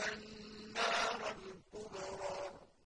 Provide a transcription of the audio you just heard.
من